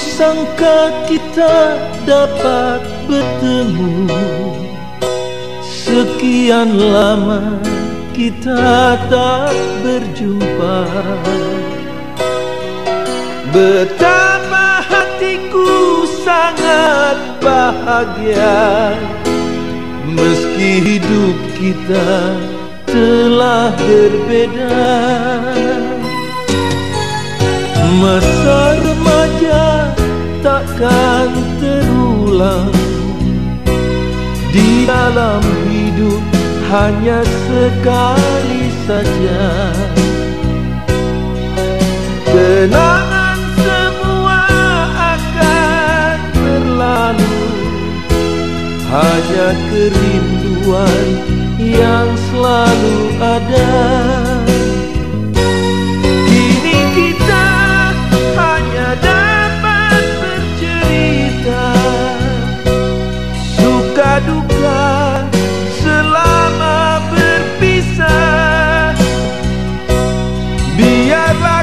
sangka kita dapat bertemu. Sekian lama kita tak berjumpa. Betapa hatiku sangat bahagia. Meski hidup kita telah berbeda. Masa takkan terulang. Di dalam hidup hanya sekali saja. Kenangan semua akan berlalu. Hanya kerinduan yang selalu ada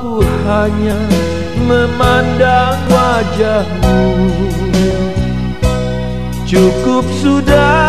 ku hanya memandang wajahmu. Cukup sudah